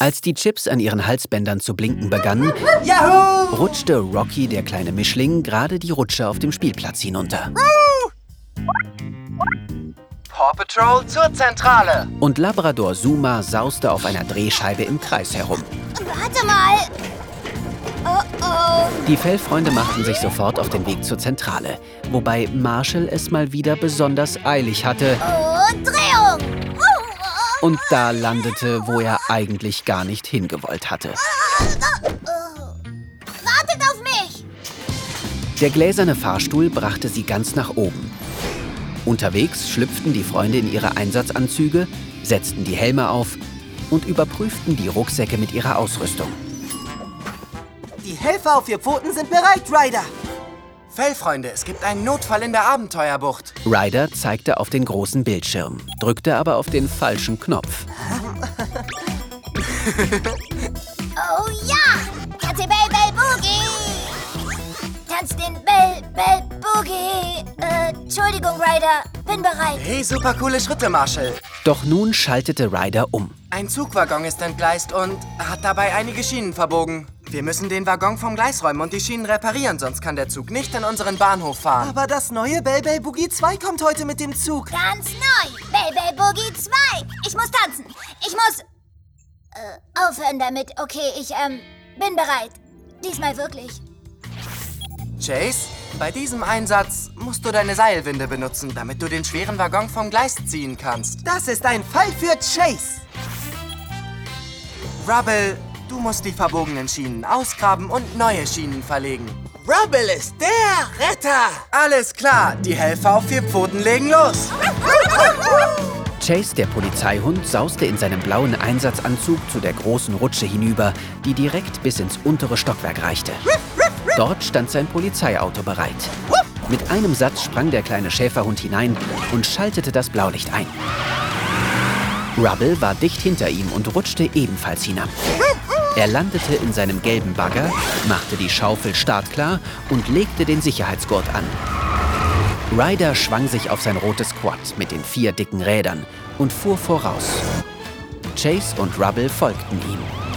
Als die Chips an ihren Halsbändern zu blinken begannen, Yahoo! rutschte Rocky, der kleine Mischling, gerade die Rutsche auf dem Spielplatz hinunter. Paw Patrol zur Zentrale. Und Labrador Zuma sauste auf einer Drehscheibe im Kreis herum. Warte mal. Oh oh. Die Fellfreunde machten sich sofort auf den Weg zur Zentrale, wobei Marshall es mal wieder besonders eilig hatte Und Drehung. Und da landete, wo er eigentlich gar nicht hingewollt hatte. Wartet auf mich. Der gläserne Fahrstuhl brachte sie ganz nach oben. Unterwegs schlüpften die Freunde in ihre Einsatzanzüge, setzten die Helme auf und überprüften die Rucksäcke mit ihrer Ausrüstung. Die Helfer auf vier Pfoten sind bereit, Ryder. Fellfreunde, es gibt einen Notfall in der Abenteuerbucht. Ryder zeigte auf den großen Bildschirm, drückte aber auf den falschen Knopf. Oh ja. Tanze Bell Bell Boogie. Tanz den Bell Bell Boogie. Äh, Entschuldigung, Ryder. Bin bereit. Hey, super coole Schritte, Marshall. Doch nun schaltete Ryder um. Ein Zugwaggon ist entgleist und hat dabei einige Schienen verbogen. Wir müssen den Waggon vom Gleis räumen und die Schienen reparieren, sonst kann der Zug nicht in unseren Bahnhof fahren. Aber das neue Bell Bell Boogie 2 kommt heute mit dem Zug. Ganz neu. Bell Bell Boogie 2. Ich muss tanzen. Ich muss... Äh, aufhören damit. Okay, ich, ähm, bin bereit. Diesmal wirklich. Chase, bei diesem Einsatz musst du deine Seilwinde benutzen, damit du den schweren Waggon vom Gleis ziehen kannst. Das ist ein Fall für Chase. Rubble, du musst die verbogenen Schienen ausgraben und neue Schienen verlegen. Rubble ist der Retter. Alles klar, die Helfer auf vier Pfoten legen los. Chase, der Polizeihund, sauste in seinem blauen Einsatzanzug zu der großen Rutsche hinüber, die direkt bis ins untere Stockwerk reichte. Dort stand sein Polizeiauto bereit. Mit einem Satz sprang der kleine Schäferhund hinein und schaltete das Blaulicht ein. Rubble war dicht hinter ihm und rutschte ebenfalls hinab. Er landete in seinem gelben Bagger, machte die Schaufel startklar und legte den Sicherheitsgurt an. Ryder schwang sich auf sein rotes Quad mit den vier dicken Rädern und fuhr voraus. Chase und Rubble folgten ihm.